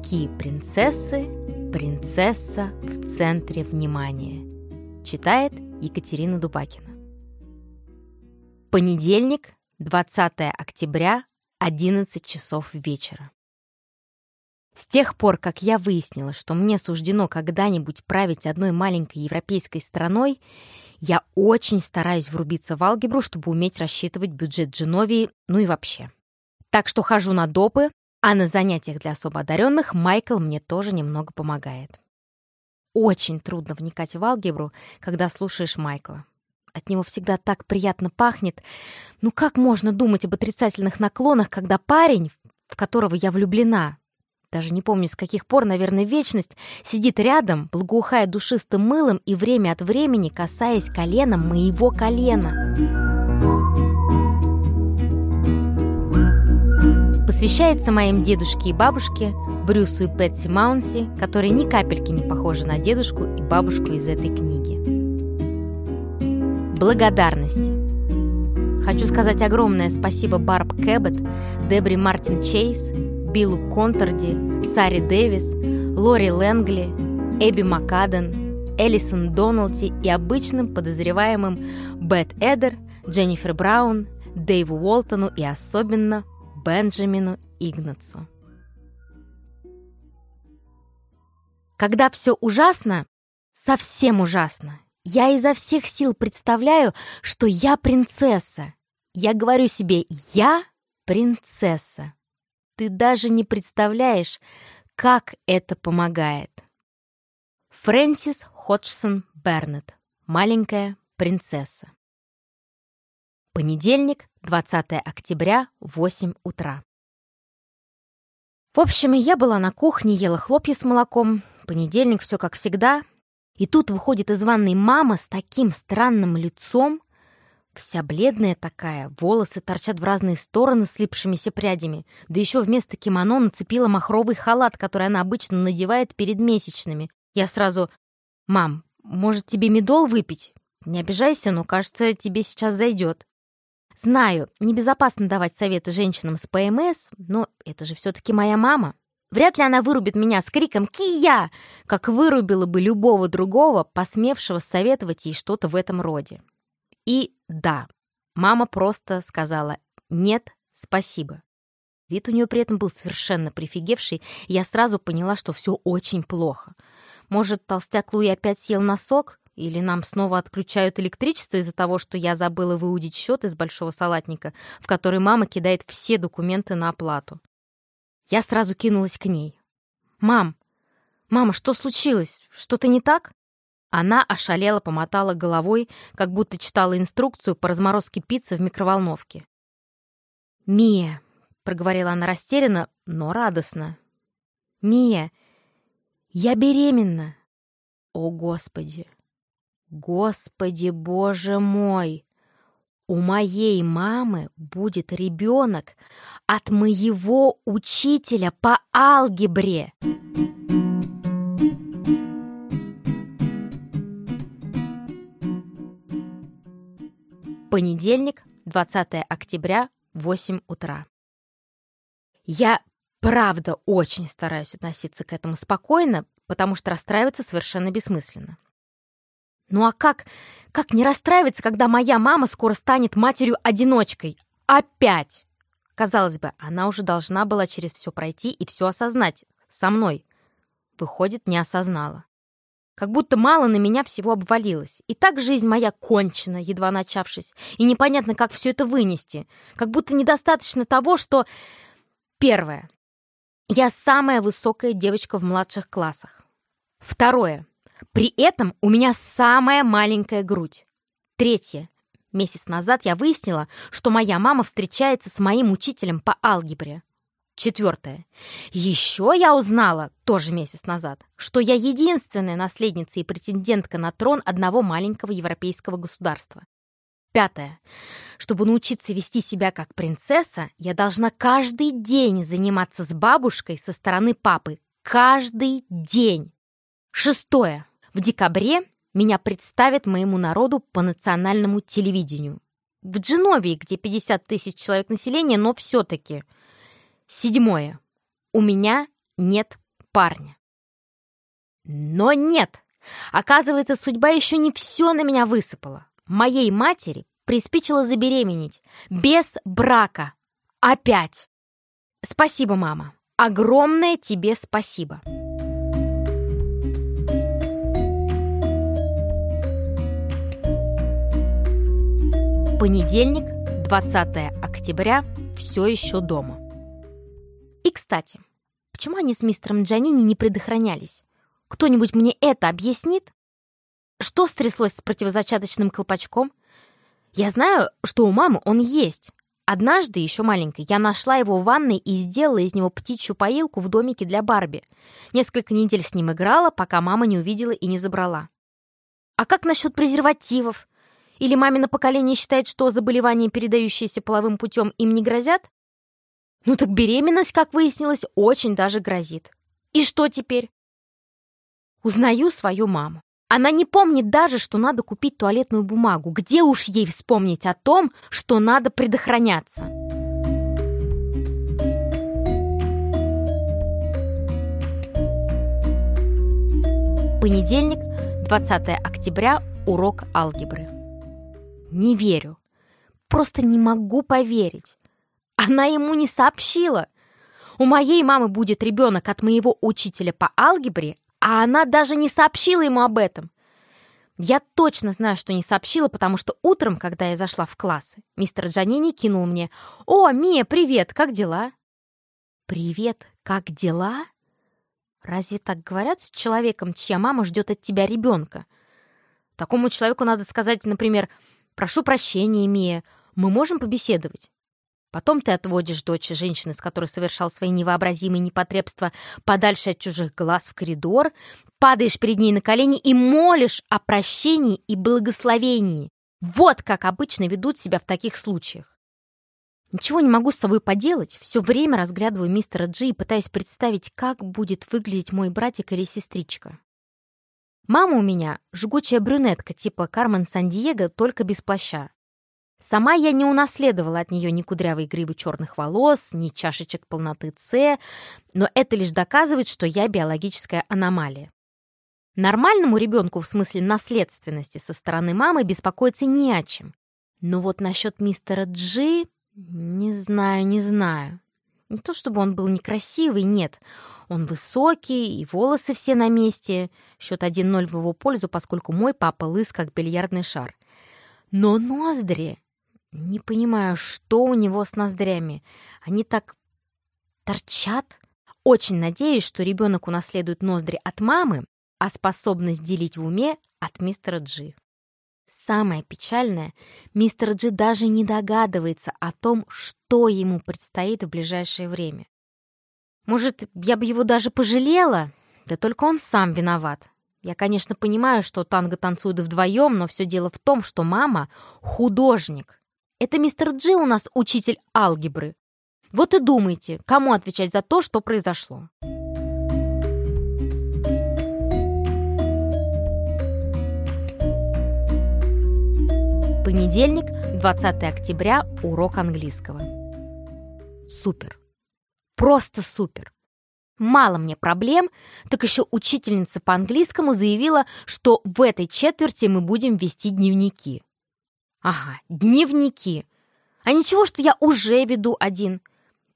Дневники принцессы, принцесса в центре внимания Читает Екатерина Дубакина Понедельник, 20 октября, 11 часов вечера. С тех пор, как я выяснила, что мне суждено когда-нибудь править одной маленькой европейской страной, я очень стараюсь врубиться в алгебру, чтобы уметь рассчитывать бюджет Дженовии, ну и вообще. Так что хожу на допы, а на занятиях для особо одаренных Майкл мне тоже немного помогает. Очень трудно вникать в алгебру, когда слушаешь Майкла. От него всегда так приятно пахнет. Ну как можно думать об отрицательных наклонах, когда парень, в которого я влюблена, даже не помню с каких пор, наверное, вечность, сидит рядом, благоухая душистым мылом и время от времени касаясь коленом моего колена. Посвящается моим дедушке и бабушке, Брюсу и Пэтси Маунси, которые ни капельки не похожи на дедушку и бабушку из этой книги. Благодарности. Хочу сказать огромное спасибо Барб Кэббет, Дебри Мартин Чейз, Биллу Конторди, Саре Дэвис, Лори Лэнгли, Эбби Макаден, Элисон Доналти и обычным подозреваемым Бет Эдер, Дженнифер Браун, Дэйву Уолтону и особенно Бенджамину Игнацу. Когда все ужасно, совсем ужасно, я изо всех сил представляю, что я принцесса. Я говорю себе «я принцесса». Ты даже не представляешь, как это помогает. Фрэнсис Ходжсон Бернет. Маленькая принцесса. Понедельник, 20 октября, 8 утра. В общем, я была на кухне, ела хлопья с молоком. Понедельник, все как всегда. И тут выходит из ванной мама с таким странным лицом, Вся бледная такая, волосы торчат в разные стороны слипшимися прядями, да еще вместо кимоно нацепила махровый халат, который она обычно надевает перед месячными. Я сразу «Мам, может, тебе медол выпить? Не обижайся, но, кажется, тебе сейчас зайдет». Знаю, небезопасно давать советы женщинам с ПМС, но это же все-таки моя мама. Вряд ли она вырубит меня с криком «Кия!», как вырубила бы любого другого, посмевшего советовать ей что-то в этом роде. И да, мама просто сказала «нет, спасибо». Вид у нее при этом был совершенно прифигевший, и я сразу поняла, что все очень плохо. Может, толстяк Луи опять съел носок? Или нам снова отключают электричество из-за того, что я забыла выудить счет из большого салатника, в который мама кидает все документы на оплату? Я сразу кинулась к ней. «Мам! Мама, что случилось? Что-то не так?» Она ошалела помотала головой, как будто читала инструкцию по разморозке пиццы в микроволновке. «Мия», — проговорила она растерянно, но радостно. «Мия, я беременна!» «О, Господи! Господи, Боже мой! У моей мамы будет ребенок от моего учителя по алгебре!» Понедельник, 20 октября, 8 утра. Я правда очень стараюсь относиться к этому спокойно, потому что расстраиваться совершенно бессмысленно. Ну а как, как не расстраиваться, когда моя мама скоро станет матерью-одиночкой? Опять! Казалось бы, она уже должна была через все пройти и все осознать. Со мной. Выходит, не осознала. Как будто мало на меня всего обвалилось. И так жизнь моя кончена, едва начавшись. И непонятно, как все это вынести. Как будто недостаточно того, что... Первое. Я самая высокая девочка в младших классах. Второе. При этом у меня самая маленькая грудь. Третье. Месяц назад я выяснила, что моя мама встречается с моим учителем по алгебре. Четвертое. Еще я узнала, тоже месяц назад, что я единственная наследница и претендентка на трон одного маленького европейского государства. Пятое. Чтобы научиться вести себя как принцесса, я должна каждый день заниматься с бабушкой со стороны папы. Каждый день. Шестое. В декабре меня представят моему народу по национальному телевидению. в Дженовии, где 50 тысяч человек населения, но все-таки. Седьмое. У меня нет парня. Но нет. Оказывается, судьба еще не все на меня высыпала. Моей матери приспичило забеременеть. Без брака. Опять. Спасибо, мама. Огромное тебе спасибо. Понедельник, 20 октября, все еще дома. И, кстати, почему они с мистером Джанини не предохранялись? Кто-нибудь мне это объяснит? Что стряслось с противозачаточным колпачком? Я знаю, что у мамы он есть. Однажды, еще маленькой, я нашла его в ванной и сделала из него птичью поилку в домике для Барби. Несколько недель с ним играла, пока мама не увидела и не забрала. А как насчет презервативов? Или мамино поколение считает, что заболевания, передающиеся половым путем, им не грозят? Ну так беременность, как выяснилось, очень даже грозит. И что теперь? Узнаю свою маму. Она не помнит даже, что надо купить туалетную бумагу. Где уж ей вспомнить о том, что надо предохраняться? Понедельник, 20 октября, урок алгебры. Не верю. Просто не могу поверить. Она ему не сообщила. У моей мамы будет ребенок от моего учителя по алгебре, а она даже не сообщила ему об этом. Я точно знаю, что не сообщила, потому что утром, когда я зашла в классы, мистер Джанини кинул мне «О, Мия, привет, как дела?» «Привет, как дела?» Разве так говорят с человеком, чья мама ждет от тебя ребенка? Такому человеку надо сказать, например, «Прошу прощения, Мия, мы можем побеседовать?» Потом ты отводишь дочь женщины, с которой совершал свои невообразимые непотребства, подальше от чужих глаз в коридор, падаешь перед ней на колени и молишь о прощении и благословении. Вот как обычно ведут себя в таких случаях. Ничего не могу с собой поделать, все время разглядываю мистера Джи и пытаюсь представить, как будет выглядеть мой братик или сестричка. Мама у меня жгучая брюнетка типа Кармен Сан-Диего, только без плаща. Сама я не унаследовала от нее ни кудрявой гривы черных волос, ни чашечек полноты С, но это лишь доказывает, что я биологическая аномалия. Нормальному ребенку в смысле наследственности со стороны мамы беспокоиться не о чем. Но вот насчет мистера Джи... Не знаю, не знаю. Не то чтобы он был некрасивый, нет. Он высокий, и волосы все на месте. Счет 1-0 в его пользу, поскольку мой папа лыс, как бильярдный шар. Но ноздри... Не понимаю, что у него с ноздрями. Они так торчат. Очень надеюсь, что ребенок унаследует ноздри от мамы, а способность делить в уме от мистера Джи. Самое печальное, мистер Джи даже не догадывается о том, что ему предстоит в ближайшее время. Может, я бы его даже пожалела? Да только он сам виноват. Я, конечно, понимаю, что танго танцуют вдвоем, но все дело в том, что мама — художник. Это мистер Джи у нас учитель алгебры. Вот и думайте, кому отвечать за то, что произошло. Понедельник, 20 октября, урок английского. Супер. Просто супер. Мало мне проблем, так еще учительница по английскому заявила, что в этой четверти мы будем вести дневники. Ага, дневники. А ничего, что я уже веду один.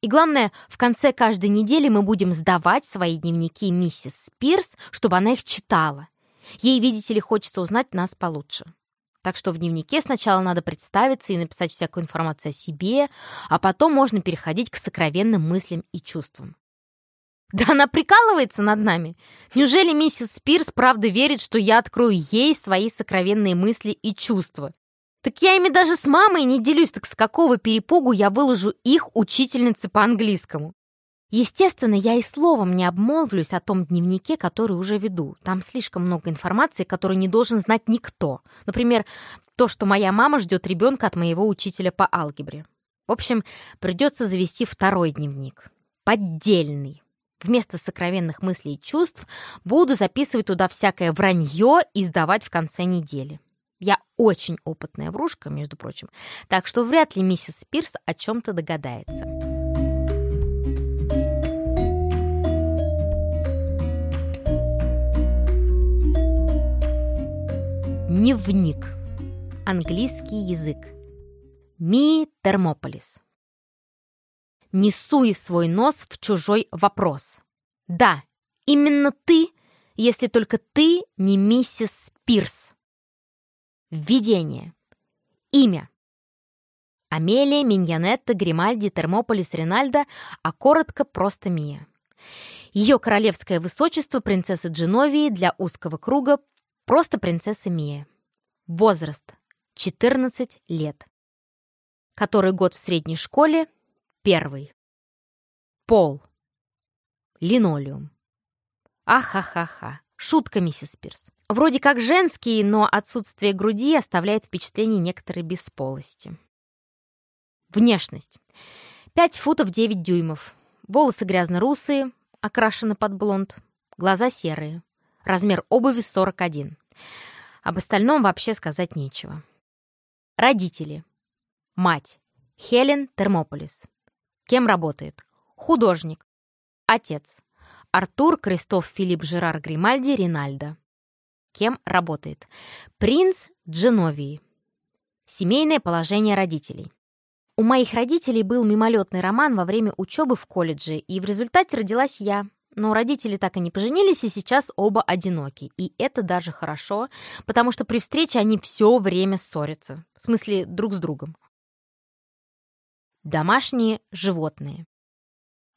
И главное, в конце каждой недели мы будем сдавать свои дневники миссис Спирс, чтобы она их читала. Ей, видите ли, хочется узнать нас получше. Так что в дневнике сначала надо представиться и написать всякую информацию о себе, а потом можно переходить к сокровенным мыслям и чувствам. Да она прикалывается над нами. Неужели миссис Спирс правда верит, что я открою ей свои сокровенные мысли и чувства? Так я ими даже с мамой не делюсь, так с какого перепугу я выложу их учительнице по английскому? Естественно, я и словом не обмолвлюсь о том дневнике, который уже веду. Там слишком много информации, которую не должен знать никто. Например, то, что моя мама ждет ребенка от моего учителя по алгебре. В общем, придется завести второй дневник. Поддельный. Вместо сокровенных мыслей и чувств буду записывать туда всякое вранье и сдавать в конце недели. Я очень опытная врушка, между прочим, так что вряд ли миссис Спирс о чем-то догадается. Дневник. Английский язык. Ми Термополис. Не суй свой нос в чужой вопрос. Да, именно ты, если только ты не миссис Спирс. Введение. Имя. Амелия, Миньянетта, Гримальди, Термополис, Ринальдо, а коротко просто Мия. Ее королевское высочество принцесса Дженовии для узкого круга просто принцесса Мия. Возраст – 14 лет. Который год в средней школе? Первый. Пол. Линолеум. Ахахаха. Шутка, миссис Пирс. Вроде как женский, но отсутствие груди оставляет впечатление некоторой бесполости. Внешность. 5 футов 9 дюймов. Волосы грязно-русые, окрашены под блонд. Глаза серые. Размер обуви 41. Об остальном вообще сказать нечего. Родители. Мать. Хелен Термополис. Кем работает? Художник. Отец. Артур Кристоф Филипп Жерар Гримальди Ринальдо. Кем работает? Принц Дженовии. Семейное положение родителей. У моих родителей был мимолетный роман во время учебы в колледже, и в результате родилась я, но родители так и не поженились, и сейчас оба одиноки. И это даже хорошо, потому что при встрече они все время ссорятся. В смысле, друг с другом. Домашние животные.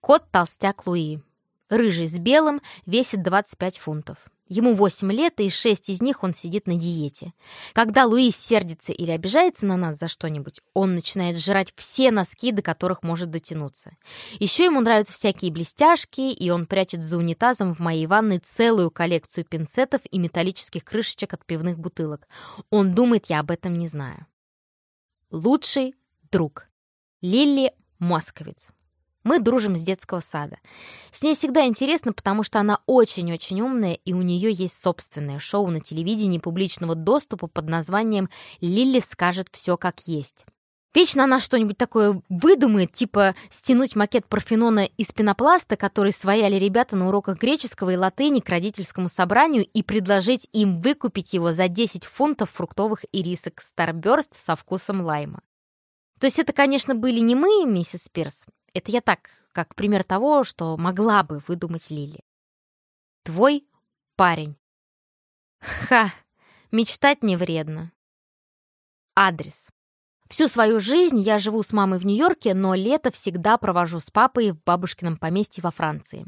Кот-толстяк Луи. Рыжий с белым, весит 25 фунтов. Ему 8 лет, и 6 из них он сидит на диете. Когда Луис сердится или обижается на нас за что-нибудь, он начинает жрать все носки, до которых может дотянуться. Еще ему нравятся всякие блестяшки, и он прячет за унитазом в моей ванной целую коллекцию пинцетов и металлических крышечек от пивных бутылок. Он думает, я об этом не знаю. Лучший друг. Лили Московец. Мы дружим с детского сада. С ней всегда интересно, потому что она очень-очень умная, и у нее есть собственное шоу на телевидении публичного доступа под названием «Лили скажет все как есть». Вечно она что-нибудь такое выдумает, типа стянуть макет Парфенона из пенопласта, который свояли ребята на уроках греческого и латыни к родительскому собранию, и предложить им выкупить его за 10 фунтов фруктовых ирисок Starburst со вкусом лайма. То есть это, конечно, были не мы, миссис Пирс, это я так, как пример того, что могла бы выдумать Лили. Твой парень. Ха, мечтать не вредно. Адрес. Всю свою жизнь я живу с мамой в Нью-Йорке, но лето всегда провожу с папой в бабушкином поместье во Франции.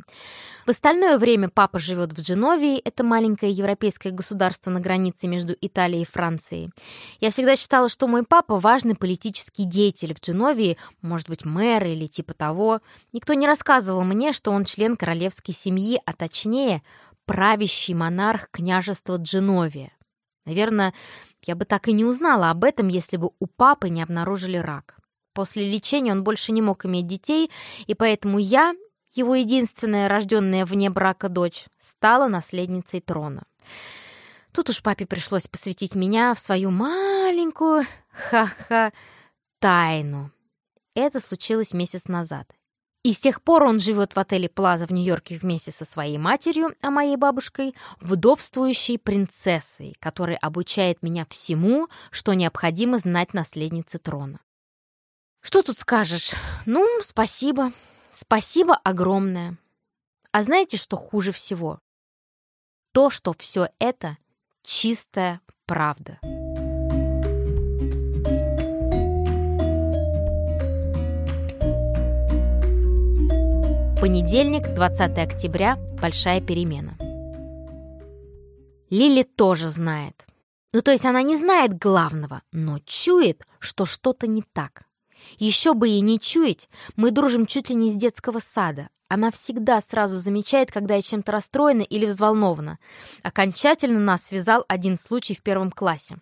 В остальное время папа живет в Дженовии, это маленькое европейское государство на границе между Италией и Францией. Я всегда считала, что мой папа важный политический деятель в Дженовии, может быть, мэр или типа того. Никто не рассказывал мне, что он член королевской семьи, а точнее, правящий монарх княжества Дженовия. Наверное, я бы так и не узнала об этом, если бы у папы не обнаружили рак. После лечения он больше не мог иметь детей, и поэтому я, его единственная рожденная вне брака дочь, стала наследницей трона. Тут уж папе пришлось посвятить меня в свою маленькую, ха-ха, тайну. Это случилось месяц назад. И с тех пор он живет в отеле Плаза в Нью-Йорке вместе со своей матерью, а моей бабушкой, вдовствующей принцессой, которая обучает меня всему, что необходимо знать наследнице трона. Что тут скажешь? Ну, спасибо. Спасибо огромное. А знаете, что хуже всего? То, что все это чистая правда. Понедельник, 20 октября, большая перемена. Лили тоже знает. Ну, то есть она не знает главного, но чует, что что-то не так. Еще бы ей не чуять, мы дружим чуть ли не с детского сада. Она всегда сразу замечает, когда я чем-то расстроена или взволнована. Окончательно нас связал один случай в первом классе.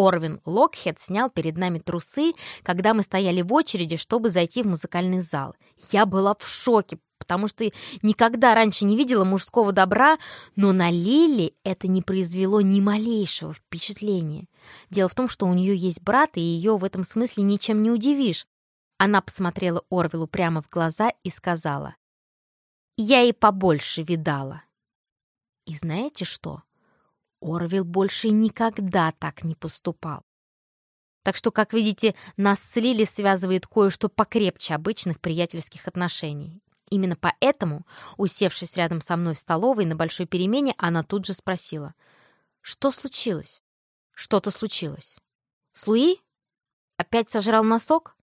Орвин Локхед снял перед нами трусы, когда мы стояли в очереди, чтобы зайти в музыкальный зал. Я была в шоке, потому что никогда раньше не видела мужского добра, но на Лили это не произвело ни малейшего впечатления. Дело в том, что у нее есть брат, и ее в этом смысле ничем не удивишь. Она посмотрела Орвелу прямо в глаза и сказала, «Я и побольше видала». И знаете что? Орвел больше никогда так не поступал. Так что, как видите, нас с Лили связывает кое-что покрепче обычных приятельских отношений. Именно поэтому, усевшись рядом со мной в столовой на большой перемене, она тут же спросила, «Что случилось?» «Что-то случилось. С Луи? Опять сожрал носок?»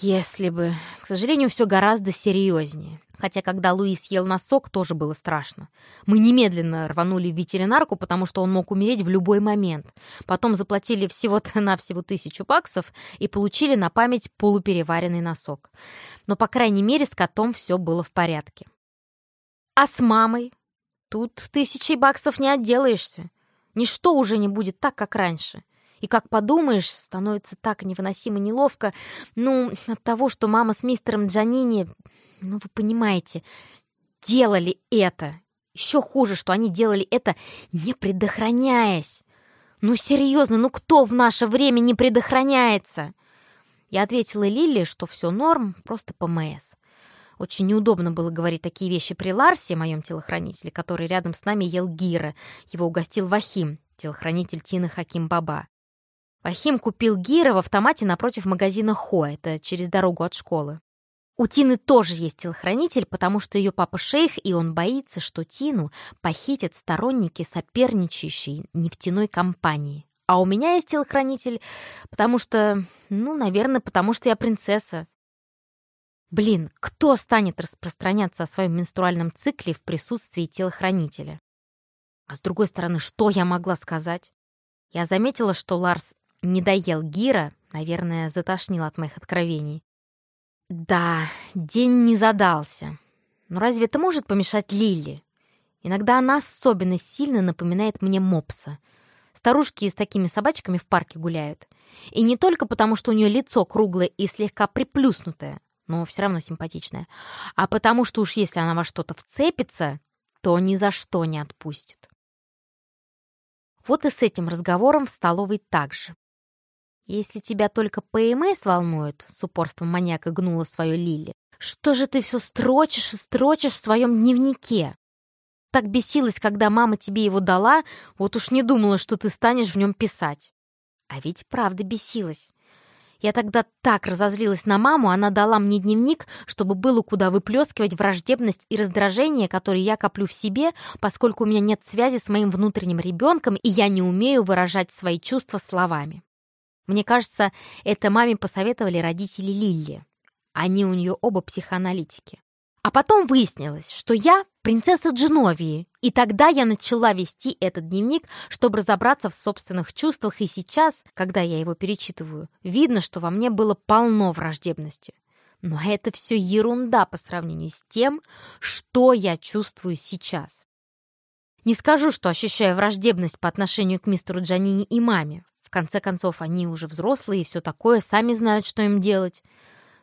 Если бы. К сожалению, все гораздо серьезнее. Хотя, когда Луи съел носок, тоже было страшно. Мы немедленно рванули в ветеринарку, потому что он мог умереть в любой момент. Потом заплатили всего-то навсего тысячу баксов и получили на память полупереваренный носок. Но, по крайней мере, с котом все было в порядке. А с мамой? Тут тысячи баксов не отделаешься. Ничто уже не будет так, как раньше. И как подумаешь, становится так невыносимо неловко, ну, от того, что мама с мистером Джанини, ну, вы понимаете, делали это. Еще хуже, что они делали это, не предохраняясь. Ну, серьезно, ну кто в наше время не предохраняется? Я ответила Лиле, что все норм, просто ПМС. Очень неудобно было говорить такие вещи при Ларсе, моем телохранителе, который рядом с нами ел гира. Его угостил Вахим, телохранитель Тины Хаким Баба. Ахим купил гира в автомате напротив магазина Хо, это через дорогу от школы. У Тины тоже есть телохранитель, потому что ее папа шейх, и он боится, что Тину похитят сторонники соперничающей нефтяной компании. А у меня есть телохранитель, потому что, ну, наверное, потому что я принцесса. Блин, кто станет распространяться о своем менструальном цикле в присутствии телохранителя? А с другой стороны, что я могла сказать? Я заметила, что Ларс не доел Гира, наверное, затошнил от моих откровений. Да, день не задался. Но разве это может помешать Лили? Иногда она особенно сильно напоминает мне мопса. Старушки с такими собачками в парке гуляют. И не только потому, что у нее лицо круглое и слегка приплюснутое, но все равно симпатичное, а потому что уж если она во что-то вцепится, то ни за что не отпустит. Вот и с этим разговором в столовой так. «Если тебя только ПМС волнует», — с упорством маньяка гнула свою Лили, «что же ты все строчишь и строчишь в своем дневнике? Так бесилась, когда мама тебе его дала, вот уж не думала, что ты станешь в нем писать». А ведь правда бесилась. Я тогда так разозлилась на маму, она дала мне дневник, чтобы было куда выплескивать враждебность и раздражение, которые я коплю в себе, поскольку у меня нет связи с моим внутренним ребенком, и я не умею выражать свои чувства словами. Мне кажется, это маме посоветовали родители Лилли. Они у нее оба психоаналитики. А потом выяснилось, что я принцесса Дженовии, и тогда я начала вести этот дневник, чтобы разобраться в собственных чувствах, и сейчас, когда я его перечитываю, видно, что во мне было полно враждебности. Но это все ерунда по сравнению с тем, что я чувствую сейчас. Не скажу, что ощущаю враждебность по отношению к мистеру Джанини и маме. В конце концов, они уже взрослые и все такое, сами знают, что им делать.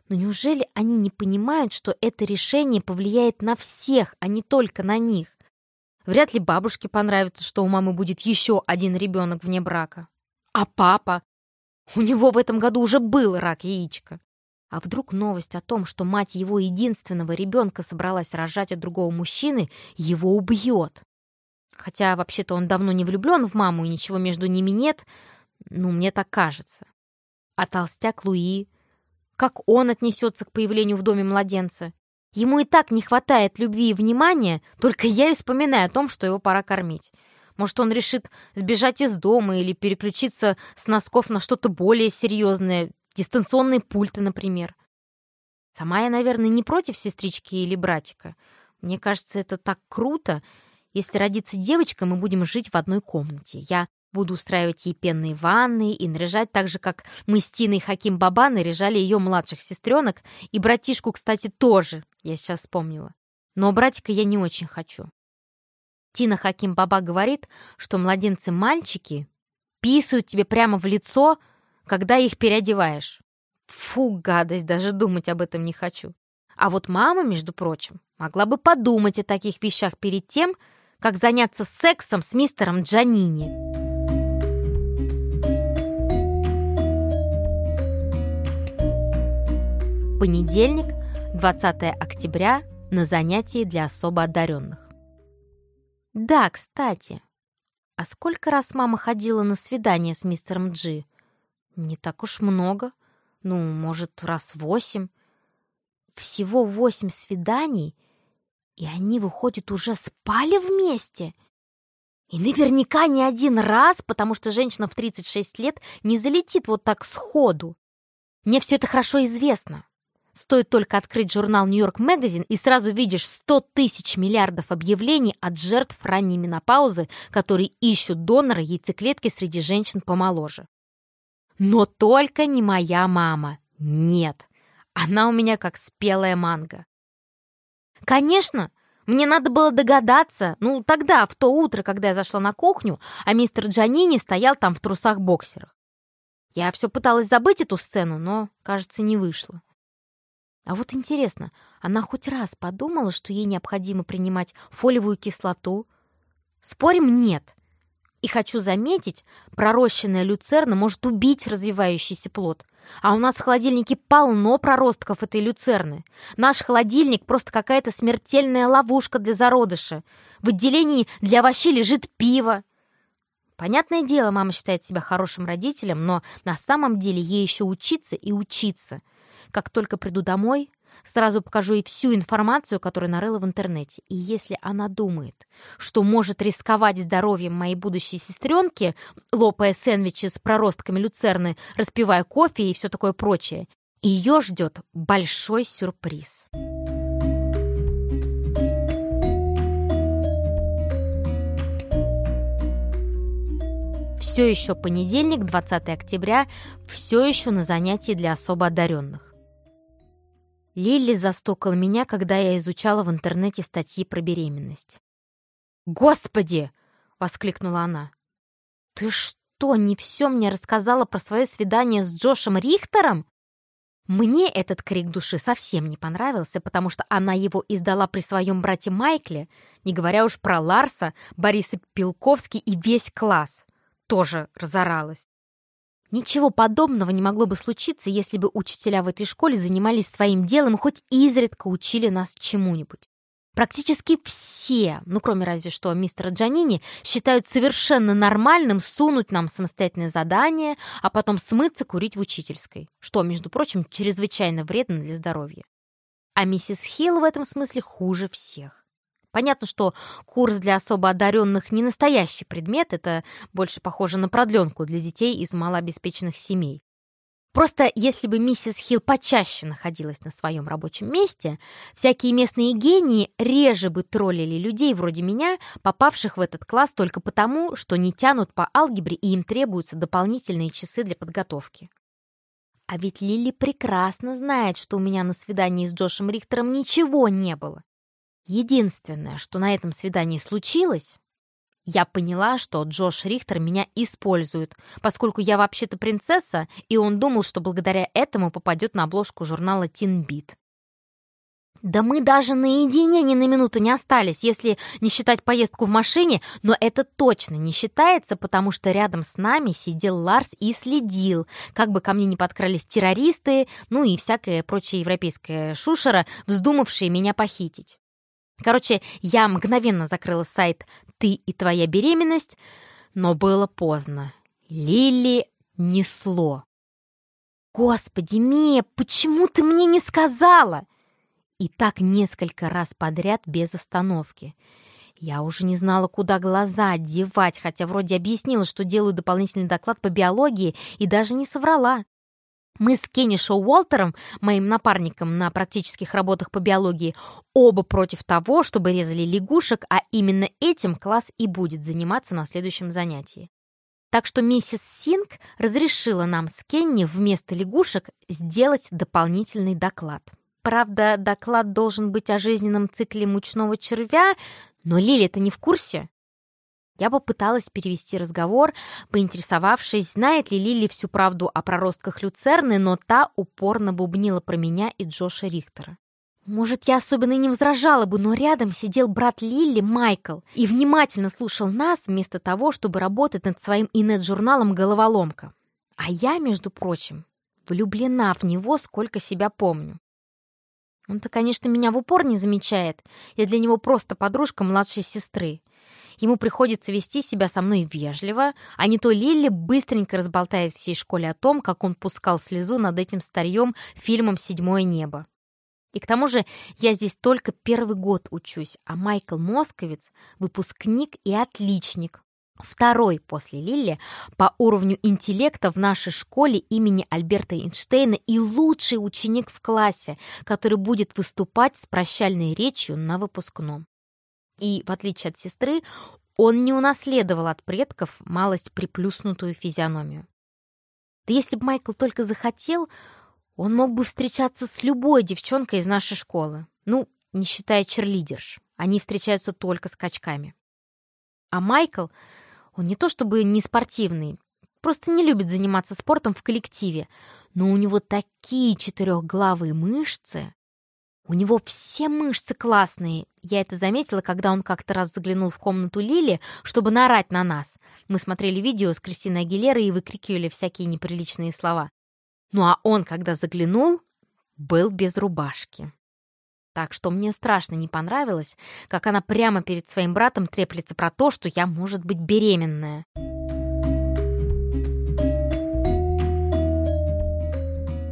Но неужели они не понимают, что это решение повлияет на всех, а не только на них? Вряд ли бабушке понравится, что у мамы будет еще один ребенок вне брака. А папа? У него в этом году уже был рак яичка. А вдруг новость о том, что мать его единственного ребенка собралась рожать от другого мужчины, его убьет? Хотя вообще-то он давно не влюблен в маму и ничего между ними нет, ну, мне так кажется. А толстяк Луи? Как он отнесется к появлению в доме младенца? Ему и так не хватает любви и внимания, только я и вспоминаю о том, что его пора кормить. Может, он решит сбежать из дома или переключиться с носков на что-то более серьезное, дистанционные пульты, например. Сама я, наверное, не против сестрички или братика. Мне кажется, это так круто. Если родится девочка, мы будем жить в одной комнате. Я Буду устраивать ей пенные ванны и наряжать так же, как мы с Тиной Хаким Баба наряжали ее младших сестренок, и братишку, кстати, тоже, я сейчас вспомнила. Но братика я не очень хочу. Тина Хаким Баба говорит, что младенцы-мальчики писают тебе прямо в лицо, когда их переодеваешь. Фу, гадость, даже думать об этом не хочу. А вот мама, между прочим, могла бы подумать о таких вещах перед тем, как заняться сексом с мистером Джанини. Понедельник, 20 октября, на занятии для особо одаренных. Да, кстати, а сколько раз мама ходила на свидание с мистером Джи? Не так уж много. Ну, может, раз восемь. Всего восемь свиданий, и они, выходят уже спали вместе. И наверняка не один раз, потому что женщина в 36 лет не залетит вот так сходу. Мне все это хорошо известно. Стоит только открыть журнал «Нью-Йорк Магазин» и сразу видишь 100 тысяч миллиардов объявлений от жертв ранней менопаузы, которые ищут донора яйцеклетки среди женщин помоложе. Но только не моя мама. Нет. Она у меня как спелая манго. Конечно, мне надо было догадаться, ну, тогда, в то утро, когда я зашла на кухню, а мистер Джанини стоял там в трусах-боксерах. Я все пыталась забыть эту сцену, но, кажется, не вышло. А вот интересно, она хоть раз подумала, что ей необходимо принимать фолиевую кислоту? Спорим, нет. И хочу заметить, пророщенная люцерна может убить развивающийся плод. А у нас в холодильнике полно проростков этой люцерны. Наш холодильник просто какая-то смертельная ловушка для зародыша. В отделении для овощей лежит пиво. Понятное дело, мама считает себя хорошим родителем, но на самом деле ей еще учиться и учиться. Как только приду домой, Сразу покажу ей всю информацию, которую нарыла в интернете. И если она думает, что может рисковать здоровьем моей будущей сестренки, лопая сэндвичи с проростками люцерны, распивая кофе и все такое прочее, ее ждет большой сюрприз. Все еще понедельник, 20 октября, все еще на занятии для особо одаренных. Лили застукала меня, когда я изучала в интернете статьи про беременность. «Господи!» — воскликнула она. «Ты что, не все мне рассказала про свое свидание с Джошем Рихтером?» Мне этот крик души совсем не понравился, потому что она его издала при своем брате Майкле, не говоря уж про Ларса, Бориса Пилковский и весь класс. Тоже разоралась. Ничего подобного не могло бы случиться, если бы учителя в этой школе занимались своим делом и хоть изредка учили нас чему-нибудь. Практически все, ну кроме разве что мистера Джанини, считают совершенно нормальным сунуть нам самостоятельное задание, а потом смыться курить в учительской, что, между прочим, чрезвычайно вредно для здоровья. А миссис Хилл в этом смысле хуже всех. Понятно, что курс для особо одаренных не настоящий предмет, это больше похоже на продленку для детей из малообеспеченных семей. Просто если бы миссис Хилл почаще находилась на своем рабочем месте, всякие местные гении реже бы троллили людей вроде меня, попавших в этот класс только потому, что не тянут по алгебре и им требуются дополнительные часы для подготовки. А ведь Лили прекрасно знает, что у меня на свидании с Джошем Рихтером ничего не было. Единственное, что на этом свидании случилось, я поняла, что Джош Рихтер меня использует, поскольку я вообще-то принцесса, и он думал, что благодаря этому попадет на обложку журнала Teen Beat. Да мы даже наедине ни на минуту не остались, если не считать поездку в машине, но это точно не считается, потому что рядом с нами сидел Ларс и следил, как бы ко мне не подкрались террористы, ну и всякая прочая европейская шушера, вздумавшие меня похитить. Короче, я мгновенно закрыла сайт «Ты и твоя беременность», но было поздно. Лили несло. «Господи, Мия, почему ты мне не сказала?» И так несколько раз подряд без остановки. Я уже не знала, куда глаза одевать, хотя вроде объяснила, что делаю дополнительный доклад по биологии и даже не соврала. Мы с Кенни Шоу Уолтером, моим напарником на практических работах по биологии, оба против того, чтобы резали лягушек, а именно этим класс и будет заниматься на следующем занятии. Так что миссис Синг разрешила нам с Кенни вместо лягушек сделать дополнительный доклад. Правда, доклад должен быть о жизненном цикле мучного червя, но Лили-то не в курсе. Я попыталась перевести разговор, поинтересовавшись, знает ли Лили всю правду о проростках люцерны, но та упорно бубнила про меня и Джоша Рихтера. Может, я особенно не возражала бы, но рядом сидел брат Лилли, Майкл, и внимательно слушал нас, вместо того, чтобы работать над своим инет-журналом «Головоломка». А я, между прочим, влюблена в него, сколько себя помню. Он-то, конечно, меня в упор не замечает. Я для него просто подружка младшей сестры. Ему приходится вести себя со мной вежливо, а не то Лилли быстренько разболтает всей школе о том, как он пускал слезу над этим старьем фильмом «Седьмое небо». И к тому же я здесь только первый год учусь, а Майкл Московец — выпускник и отличник. Второй после Лилли по уровню интеллекта в нашей школе имени Альберта Эйнштейна и лучший ученик в классе, который будет выступать с прощальной речью на выпускном. И, в отличие от сестры, он не унаследовал от предков малость приплюснутую физиономию. Да если бы Майкл только захотел, он мог бы встречаться с любой девчонкой из нашей школы. Ну, не считая черлидерш. Они встречаются только с качками. А Майкл, он не то чтобы не спортивный, просто не любит заниматься спортом в коллективе, но у него такие четырехглавые мышцы. У него все мышцы классные. Я это заметила, когда он как-то раз заглянул в комнату Лили, чтобы наорать на нас. Мы смотрели видео с Кристиной Агилерой и выкрикивали всякие неприличные слова. Ну а он, когда заглянул, был без рубашки. Так что мне страшно не понравилось, как она прямо перед своим братом треплется про то, что я, может быть, беременная.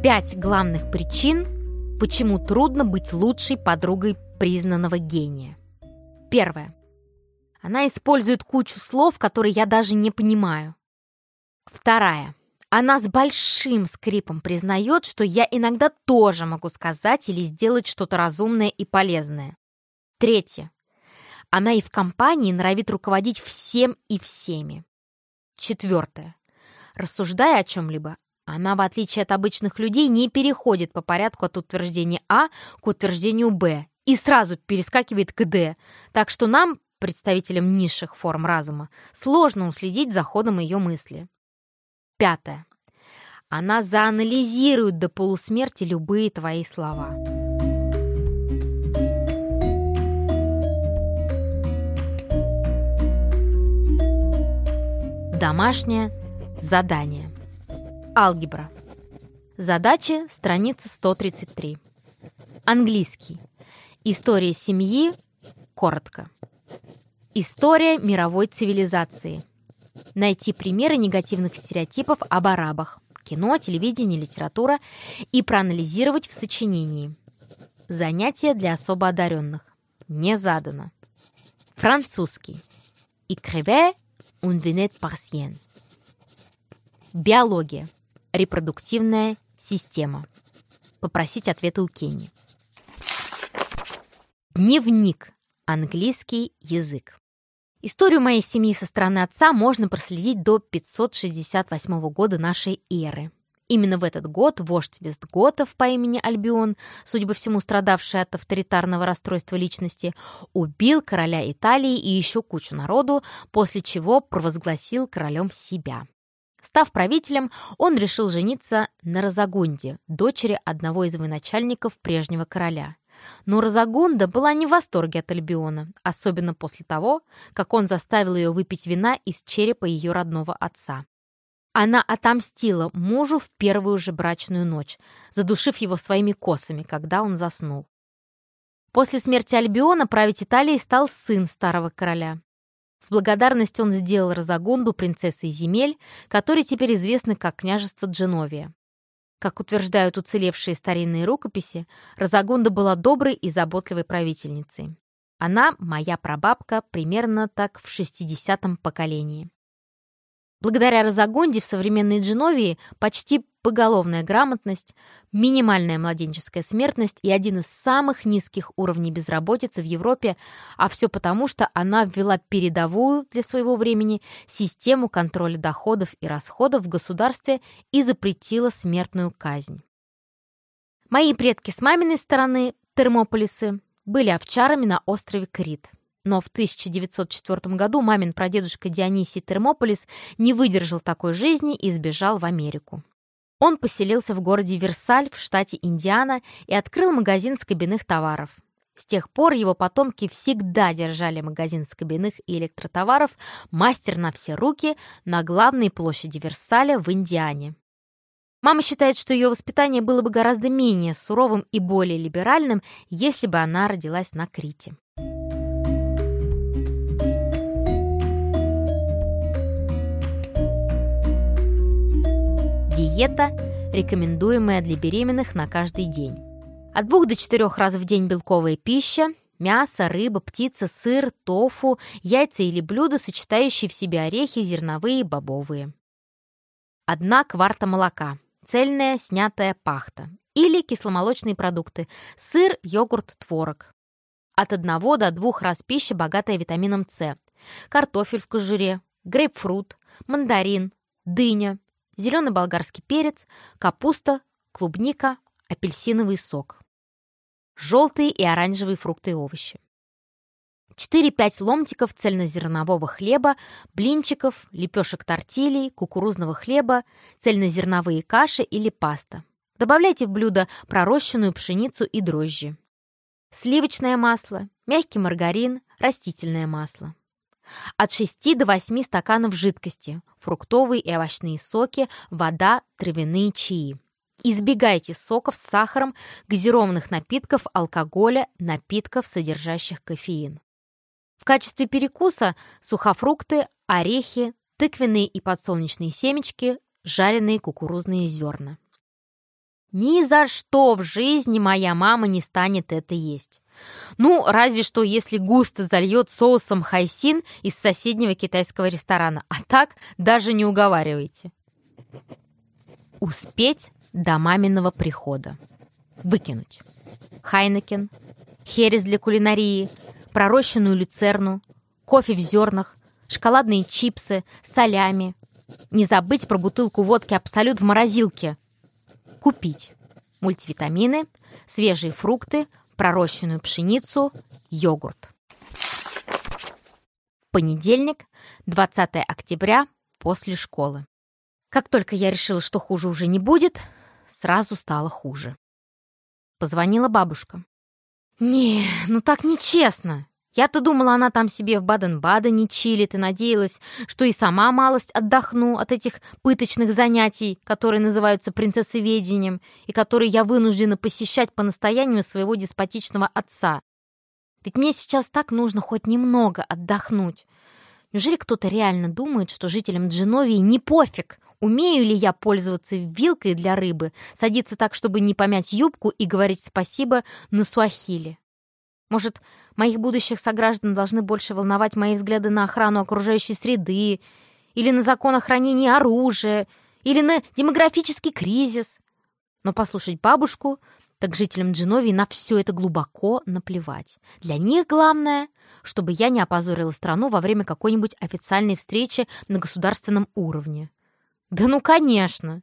Пять главных причин, почему трудно быть лучшей подругой признанного гения. Первое. Она использует кучу слов, которые я даже не понимаю. Вторая. Она с большим скрипом признает, что я иногда тоже могу сказать или сделать что-то разумное и полезное. Третье. Она и в компании норовит руководить всем и всеми. Четвертое. Рассуждая о чем-либо, она, в отличие от обычных людей, не переходит по порядку от утверждения А к утверждению Б и сразу перескакивает к Д, так что нам, представителям низших форм разума, сложно уследить за ходом ее мысли. Пятое. Она заанализирует до полусмерти любые твои слова. Домашнее задание. Алгебра. Задача, страница 133. Английский. История семьи. Коротко. История мировой цивилизации. Найти примеры негативных стереотипов об арабах. Кино, телевидение, литература. И проанализировать в сочинении. Занятие для особо одаренных. Не задано. Французский. Écrivez un venez partien. Биология. Репродуктивная система. Попросить ответы у Кенни. Дневник. Английский язык. Историю моей семьи со стороны отца можно проследить до 568 года нашей эры. Именно в этот год вождь Вестготов по имени Альбион, судя по всему страдавший от авторитарного расстройства личности, убил короля Италии и еще кучу народу, после чего провозгласил королем себя. Став правителем, он решил жениться на Розагунде, дочери одного из военачальников прежнего короля. Но Розагунда была не в восторге от Альбиона, особенно после того, как он заставил ее выпить вина из черепа ее родного отца. Она отомстила мужу в первую же брачную ночь, задушив его своими косами, когда он заснул. После смерти Альбиона править Италией стал сын старого короля. В благодарность он сделал Розагунду принцессой земель, которые теперь известны как княжество Дженовия. Как утверждают уцелевшие старинные рукописи, Розагунда была доброй и заботливой правительницей. Она, моя прабабка, примерно так в 60-м поколении. Благодаря Розагонде в современной Дженовии почти поголовная грамотность, минимальная младенческая смертность и один из самых низких уровней безработицы в Европе, а все потому, что она ввела передовую для своего времени систему контроля доходов и расходов в государстве и запретила смертную казнь. Мои предки с маминой стороны, термополисы, были овчарами на острове Крит. Но в 1904 году мамин прадедушка Дионисий Термополис не выдержал такой жизни и сбежал в Америку. Он поселился в городе Версаль в штате Индиана и открыл магазин скобяных товаров. С тех пор его потомки всегда держали магазин скобяных и электротоваров «Мастер на все руки» на главной площади Версаля в Индиане. Мама считает, что ее воспитание было бы гораздо менее суровым и более либеральным, если бы она родилась на Крите. Диета, рекомендуемая для беременных на каждый день. От двух до четырех раз в день белковая пища, мясо, рыба, птица, сыр, тофу, яйца или блюда, сочетающие в себе орехи, зерновые, бобовые. Одна кварта молока, цельная снятая пахта или кисломолочные продукты, сыр, йогурт, творог. От одного до двух раз пища, богатая витамином С, картофель в кожуре, грейпфрут, мандарин, дыня, зеленый болгарский перец, капуста, клубника, апельсиновый сок. Желтые и оранжевые фрукты и овощи. 4-5 ломтиков цельнозернового хлеба, блинчиков, лепешек тортилей, кукурузного хлеба, цельнозерновые каши или паста. Добавляйте в блюдо пророщенную пшеницу и дрожжи. Сливочное масло, мягкий маргарин, растительное масло. От 6 до 8 стаканов жидкости, фруктовые и овощные соки, вода, травяные чаи. Избегайте соков с сахаром, газированных напитков, алкоголя, напитков, содержащих кофеин. В качестве перекуса сухофрукты, орехи, тыквенные и подсолнечные семечки, жареные кукурузные зерна. Ни за что в жизни моя мама не станет это есть. Ну, разве что, если густо зальет соусом хайсин из соседнего китайского ресторана. А так даже не уговаривайте. Успеть до маминого прихода. Выкинуть. Хайнекен, херес для кулинарии, пророщенную люцерну, кофе в зернах, шоколадные чипсы, солями. Не забыть про бутылку водки «Абсолют» в морозилке. Купить мультивитамины, свежие фрукты, пророщенную пшеницу, йогурт. Понедельник, 20 октября, после школы. Как только я решила, что хуже уже не будет, сразу стало хуже. Позвонила бабушка. «Не, ну так нечестно. Я-то думала, она там себе в Баден-Бадене чилит и надеялась, что и сама малость отдохну от этих пыточных занятий, которые называются принцессоведением, и которые я вынуждена посещать по настоянию своего деспотичного отца. Ведь мне сейчас так нужно хоть немного отдохнуть. Неужели кто-то реально думает, что жителям Дженовии не пофиг, умею ли я пользоваться вилкой для рыбы, садиться так, чтобы не помять юбку и говорить спасибо на суахиле? Может, моих будущих сограждан должны больше волновать мои взгляды на охрану окружающей среды, или на закон о хранении оружия, или на демографический кризис. Но послушать бабушку, так жителям Дженовии на все это глубоко наплевать. Для них главное, чтобы я не опозорила страну во время какой-нибудь официальной встречи на государственном уровне. Да ну, конечно.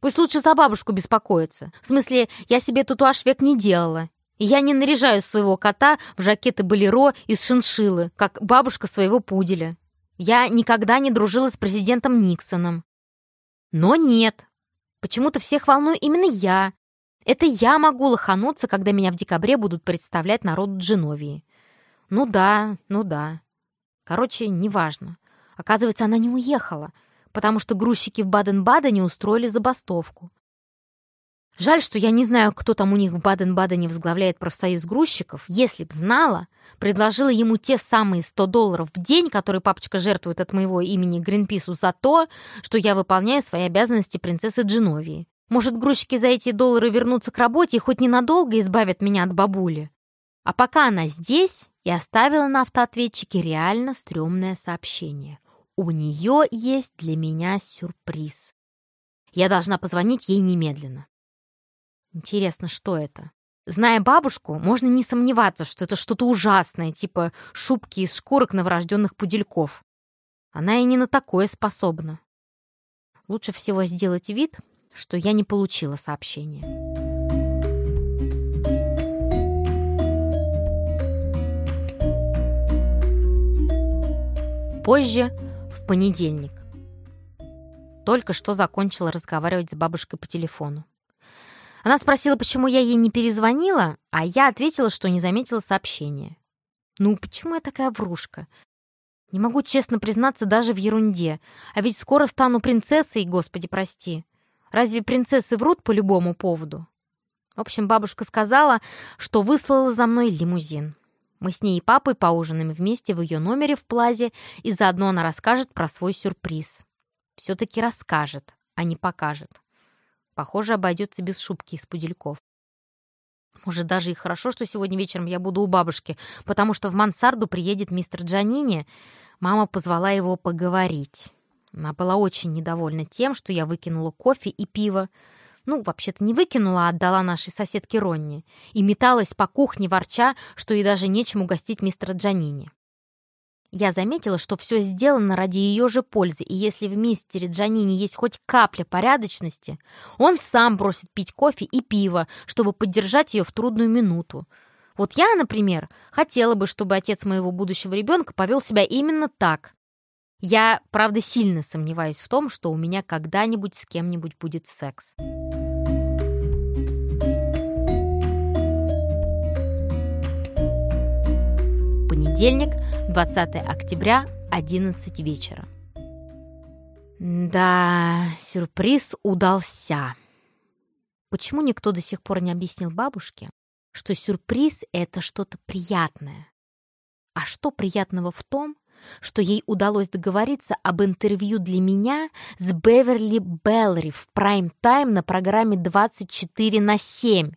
Пусть лучше за бабушку беспокоится. В смысле, я себе татуаж век не делала. Я не наряжаю своего кота в жакеты болеро из шиншиллы, как бабушка своего пуделя. Я никогда не дружила с президентом Никсоном. Но нет. Почему-то всех волную именно я. Это я могу лохануться, когда меня в декабре будут представлять народу Дженовии. Ну да, ну да. Короче, неважно. Оказывается, она не уехала, потому что грузчики в Баден-Бадене устроили забастовку. Жаль, что я не знаю, кто там у них в Баден-Бадене возглавляет профсоюз грузчиков. Если б знала, предложила ему те самые 100 долларов в день, которые папочка жертвует от моего имени Гринпису за то, что я выполняю свои обязанности принцессы Дженовии. Может, грузчики за эти доллары вернутся к работе и хоть ненадолго избавят меня от бабули. А пока она здесь, я оставила на автоответчике реально стрёмное сообщение. У нее есть для меня сюрприз. Я должна позвонить ей немедленно. Интересно, что это? Зная бабушку, можно не сомневаться, что это что-то ужасное, типа шубки из шкурок новорожденных пудельков. Она и не на такое способна. Лучше всего сделать вид, что я не получила сообщение. Позже, в понедельник. только что закончила разговаривать с бабушкой по телефону. Она спросила, почему я ей не перезвонила, а я ответила, что не заметила сообщения. Ну, почему я такая врушка? Не могу честно признаться даже в ерунде. А ведь скоро стану принцессой, господи, прости. Разве принцессы врут по любому поводу? В общем, бабушка сказала, что выслала за мной лимузин. Мы с ней и папой поужинаем вместе в ее номере в Плазе, и заодно она расскажет про свой сюрприз. Все-таки расскажет, а не покажет. Похоже, обойдется без шубки из пудельков. Может, даже и хорошо, что сегодня вечером я буду у бабушки, потому что в мансарду приедет мистер Джанини. Мама позвала его поговорить. Она была очень недовольна тем, что я выкинула кофе и пиво. Ну, вообще-то не выкинула, а отдала нашей соседке Ронни. И металась по кухне, ворча, что ей даже нечем угостить мистера Джанини. Я заметила, что все сделано ради ее же пользы, и если в мистере Джанини есть хоть капля порядочности, он сам бросит пить кофе и пиво, чтобы поддержать ее в трудную минуту. Вот я, например, хотела бы, чтобы отец моего будущего ребенка повел себя именно так. Я, правда, сильно сомневаюсь в том, что у меня когда-нибудь с кем-нибудь будет секс. Понедельник, 20 октября, 11 вечера. Да, сюрприз удался. Почему никто до сих пор не объяснил бабушке, что сюрприз — это что-то приятное? А что приятного в том, что ей удалось договориться об интервью для меня с Беверли Беллери в прайм-тайм на программе «24 на 7».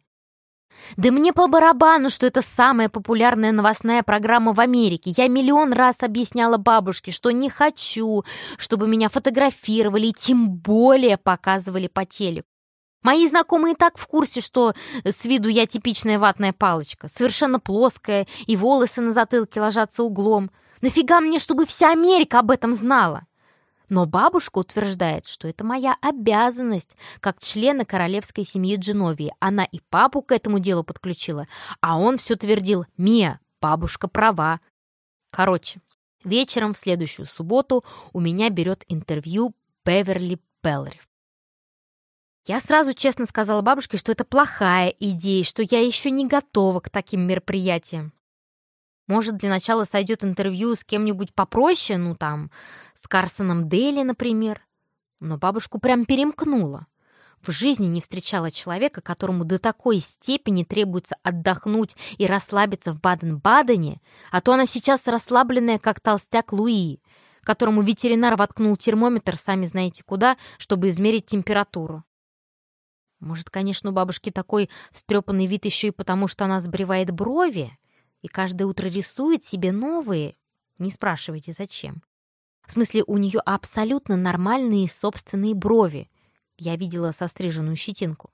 Да мне по барабану, что это самая популярная новостная программа в Америке. Я миллион раз объясняла бабушке, что не хочу, чтобы меня фотографировали и тем более показывали по телеку. Мои знакомые так в курсе, что с виду я типичная ватная палочка, совершенно плоская, и волосы на затылке ложатся углом. Нафига мне, чтобы вся Америка об этом знала? Но бабушка утверждает, что это моя обязанность, как члена королевской семьи Дженовии. Она и папу к этому делу подключила, а он все твердил «Мия, бабушка права». Короче, вечером в следующую субботу у меня берет интервью Беверли Беллери. Я сразу честно сказала бабушке, что это плохая идея, что я еще не готова к таким мероприятиям. Может, для начала сойдет интервью с кем-нибудь попроще, ну там, с Карсоном Дели, например. Но бабушку прям перемкнула. В жизни не встречала человека, которому до такой степени требуется отдохнуть и расслабиться в Баден-Бадене, а то она сейчас расслабленная, как толстяк Луи, которому ветеринар воткнул термометр, сами знаете куда, чтобы измерить температуру. Может, конечно, у бабушки такой встрепанный вид еще и потому, что она сбривает брови, и каждое утро рисует себе новые. Не спрашивайте, зачем. В смысле, у нее абсолютно нормальные собственные брови. Я видела состриженную щетинку.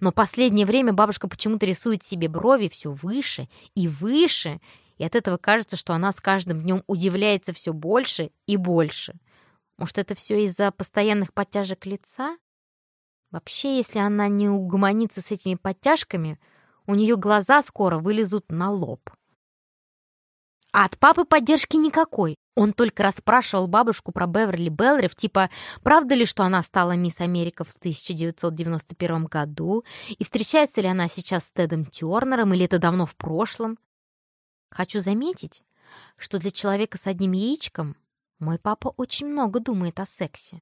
Но последнее время бабушка почему-то рисует себе брови все выше и выше, и от этого кажется, что она с каждым днем удивляется все больше и больше. Может, это все из-за постоянных подтяжек лица? Вообще, если она не угомонится с этими подтяжками, у нее глаза скоро вылезут на лоб. А от папы поддержки никакой. Он только расспрашивал бабушку про Беверли Белриф, типа, правда ли, что она стала мисс Америка в 1991 году, и встречается ли она сейчас с Тедом Тернером, или это давно в прошлом. Хочу заметить, что для человека с одним яичком мой папа очень много думает о сексе.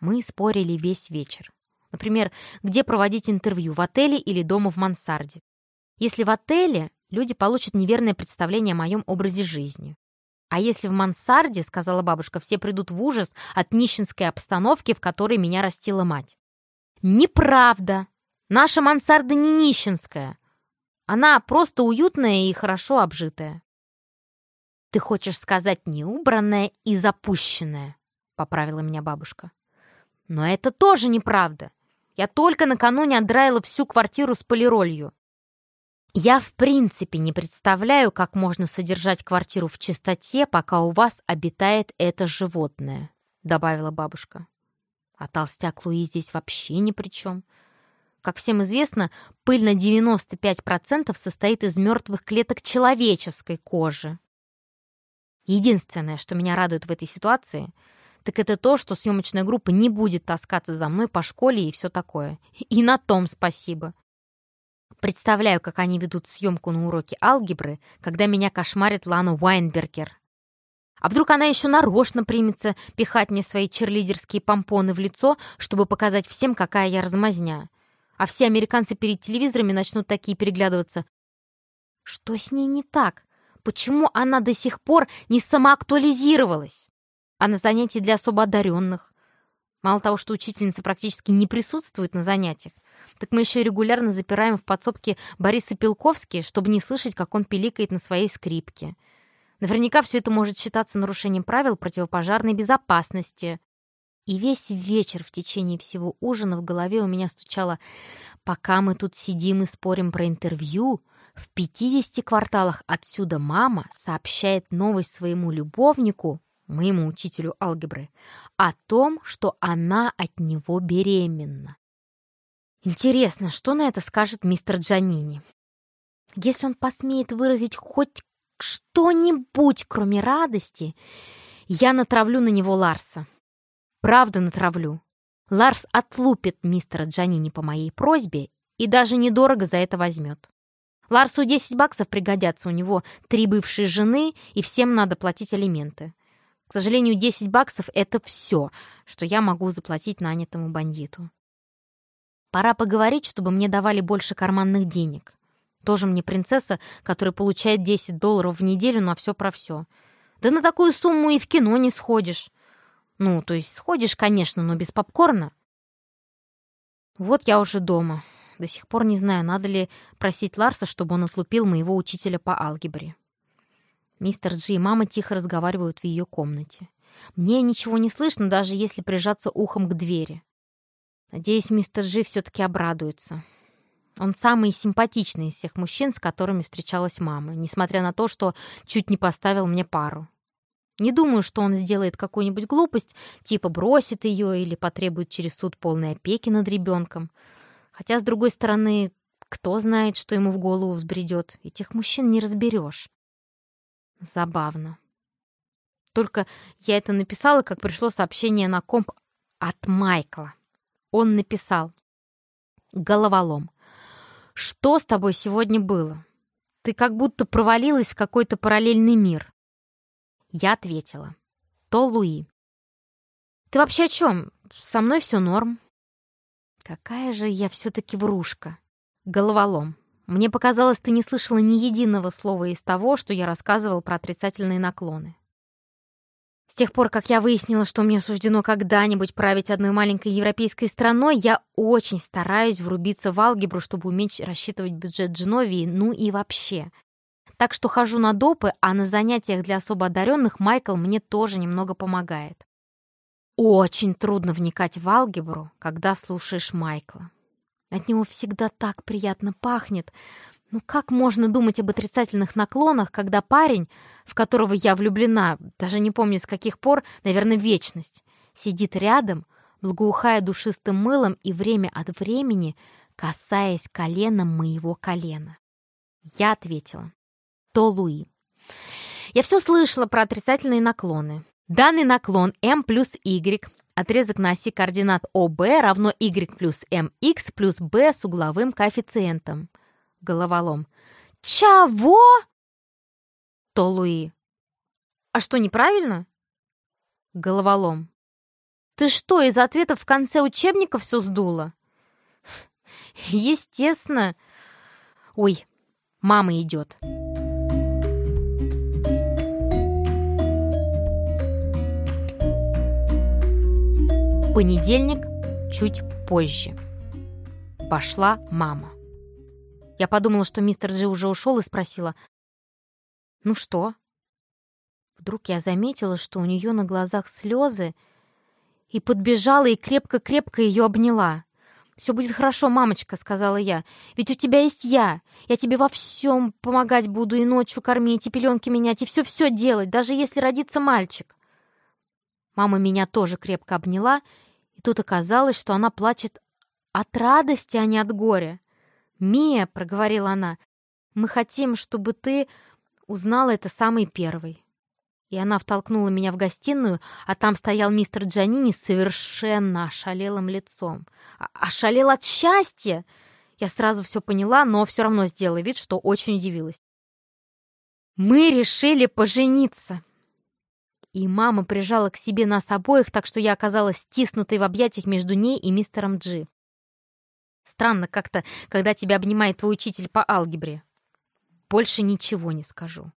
Мы спорили весь вечер. Например, где проводить интервью, в отеле или дома в мансарде. Если в отеле, люди получат неверное представление о моем образе жизни. А если в мансарде, сказала бабушка, все придут в ужас от нищенской обстановки, в которой меня растила мать. Неправда. Наша мансарда не нищенская. Она просто уютная и хорошо обжитая. Ты хочешь сказать неубранная и запущенная, поправила меня бабушка. Но это тоже неправда. Я только накануне отдраила всю квартиру с полиролью. Я в принципе не представляю, как можно содержать квартиру в чистоте, пока у вас обитает это животное», — добавила бабушка. А толстяк Луи здесь вообще ни при чем. Как всем известно, пыль на 95% состоит из мертвых клеток человеческой кожи. Единственное, что меня радует в этой ситуации, так это то, что съемочная группа не будет таскаться за мной по школе и все такое. И на том спасибо. Представляю, как они ведут съемку на уроке алгебры, когда меня кошмарит Лана Уайнбергер. А вдруг она еще нарочно примется пихать мне свои черлидерские помпоны в лицо, чтобы показать всем, какая я размазня. А все американцы перед телевизорами начнут такие переглядываться. Что с ней не так? Почему она до сих пор не самоактуализировалась? А на занятии для особо одаренных? Мало того, что учительница практически не присутствует на занятиях, так мы еще регулярно запираем в подсобке Бориса Пилковски, чтобы не слышать, как он пиликает на своей скрипке. Наверняка все это может считаться нарушением правил противопожарной безопасности. И весь вечер в течение всего ужина в голове у меня стучало «Пока мы тут сидим и спорим про интервью, в 50 кварталах отсюда мама сообщает новость своему любовнику, моему учителю алгебры, о том, что она от него беременна. Интересно, что на это скажет мистер Джанини? Если он посмеет выразить хоть что-нибудь, кроме радости, я натравлю на него Ларса. Правда натравлю. Ларс отлупит мистера Джанини по моей просьбе и даже недорого за это возьмет. Ларсу 10 баксов пригодятся, у него три бывшие жены, и всем надо платить алименты. К сожалению, 10 баксов — это все, что я могу заплатить нанятому бандиту. Пора поговорить, чтобы мне давали больше карманных денег. Тоже мне принцесса, которая получает 10 долларов в неделю на все про все. Да на такую сумму и в кино не сходишь. Ну, то есть сходишь, конечно, но без попкорна. Вот я уже дома. До сих пор не знаю, надо ли просить Ларса, чтобы он отлупил моего учителя по алгебре. Мистер Джи и мама тихо разговаривают в ее комнате. Мне ничего не слышно, даже если прижаться ухом к двери. Надеюсь, мистер Джи все-таки обрадуется. Он самый симпатичный из всех мужчин, с которыми встречалась мама, несмотря на то, что чуть не поставил мне пару. Не думаю, что он сделает какую-нибудь глупость, типа бросит ее или потребует через суд полной опеки над ребенком. Хотя, с другой стороны, кто знает, что ему в голову взбредет. Этих мужчин не разберешь. Забавно. Только я это написала, как пришло сообщение на комп от Майкла. Он написал «Головолом. Что с тобой сегодня было? Ты как будто провалилась в какой-то параллельный мир. Я ответила. То Луи. Ты вообще о чем? Со мной все норм. Какая же я все-таки врушка. Головолом. Мне показалось, ты не слышала ни единого слова из того, что я рассказывал про отрицательные наклоны. С тех пор, как я выяснила, что мне суждено когда-нибудь править одной маленькой европейской страной, я очень стараюсь врубиться в алгебру, чтобы уметь рассчитывать бюджет Дженовии, ну и вообще. Так что хожу на допы, а на занятиях для особо одаренных Майкл мне тоже немного помогает. Очень трудно вникать в алгебру, когда слушаешь Майкла. От него всегда так приятно пахнет, ну как можно думать об отрицательных наклонах, когда парень, в которого я влюблена, даже не помню с каких пор, наверное, вечность, сидит рядом, благоухая душистым мылом и время от времени касаясь коленом моего колена? Я ответила. То Луи. Я все слышала про отрицательные наклоны. Данный наклон m плюс y, отрезок на оси координат ОБ равно y плюс mx плюс b с угловым коэффициентом – Головолом. «Чего?» То Луи. «А что, неправильно?» Головолом. «Ты что, из ответов в конце учебника все сдуло?» «Естественно!» «Ой, мама идет!» Понедельник, чуть позже. Пошла мама. Я подумала, что мистер Джи уже ушел и спросила, «Ну что?» Вдруг я заметила, что у нее на глазах слезы, и подбежала и крепко-крепко ее обняла. «Все будет хорошо, мамочка», — сказала я. «Ведь у тебя есть я. Я тебе во всем помогать буду и ночью кормить, и пеленки менять, и все-все делать, даже если родится мальчик». Мама меня тоже крепко обняла, и тут оказалось, что она плачет от радости, а не от горя. «Мия», — проговорила она, — «мы хотим, чтобы ты узнала это самой первой». И она втолкнула меня в гостиную, а там стоял мистер Джанини совершенно ошалелым лицом. А, ошалел от счастья! Я сразу все поняла, но все равно сделала вид, что очень удивилась. Мы решили пожениться. И мама прижала к себе нас обоих, так что я оказалась стиснутой в объятиях между ней и мистером Джи. Странно как-то, когда тебя обнимает твой учитель по алгебре. Больше ничего не скажу.